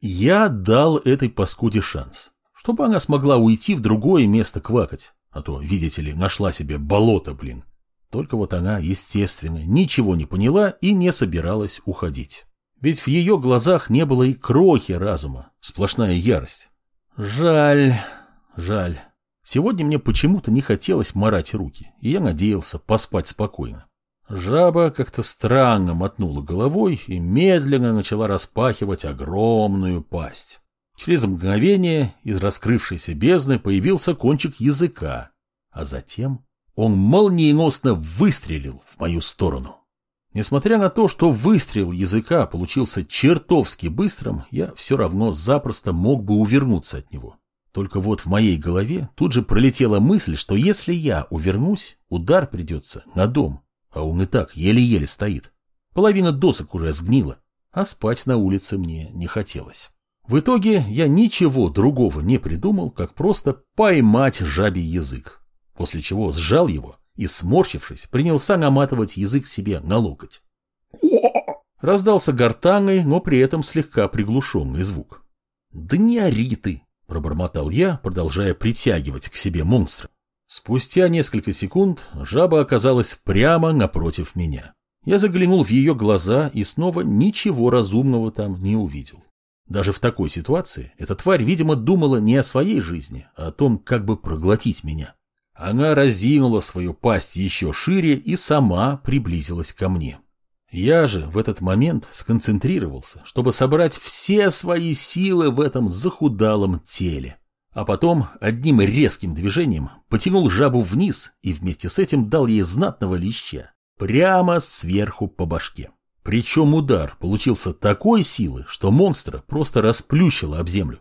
Я дал этой паскуде шанс, чтобы она смогла уйти в другое место квакать, а то, видите ли, нашла себе болото, блин. Только вот она, естественно, ничего не поняла и не собиралась уходить. Ведь в ее глазах не было и крохи разума, сплошная ярость. Жаль, жаль. Сегодня мне почему-то не хотелось морать руки, и я надеялся поспать спокойно. Жаба как-то странно мотнула головой и медленно начала распахивать огромную пасть. Через мгновение из раскрывшейся бездны появился кончик языка, а затем он молниеносно выстрелил в мою сторону. Несмотря на то, что выстрел языка получился чертовски быстрым, я все равно запросто мог бы увернуться от него. Только вот в моей голове тут же пролетела мысль, что если я увернусь, удар придется на дом, а он и так еле-еле стоит. Половина досок уже сгнила, а спать на улице мне не хотелось. В итоге я ничего другого не придумал, как просто поймать жабий язык, после чего сжал его и, сморщившись, принялся наматывать язык себе на локоть. Раздался гортанный, но при этом слегка приглушенный звук. «Да не ори ты!» – пробормотал я, продолжая притягивать к себе монстра. Спустя несколько секунд жаба оказалась прямо напротив меня. Я заглянул в ее глаза и снова ничего разумного там не увидел. Даже в такой ситуации эта тварь, видимо, думала не о своей жизни, а о том, как бы проглотить меня. Она разинула свою пасть еще шире и сама приблизилась ко мне. Я же в этот момент сконцентрировался, чтобы собрать все свои силы в этом захудалом теле. А потом одним резким движением потянул жабу вниз и вместе с этим дал ей знатного леща. Прямо сверху по башке. Причем удар получился такой силы, что монстра просто расплющило об землю.